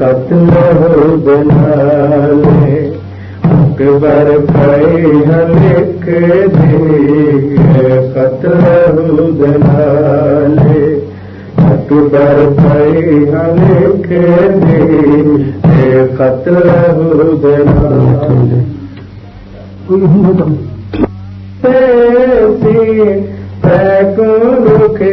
कतल हुकबर भई हलके दे कत अकबर भई हल के दे कतल हुजे रुके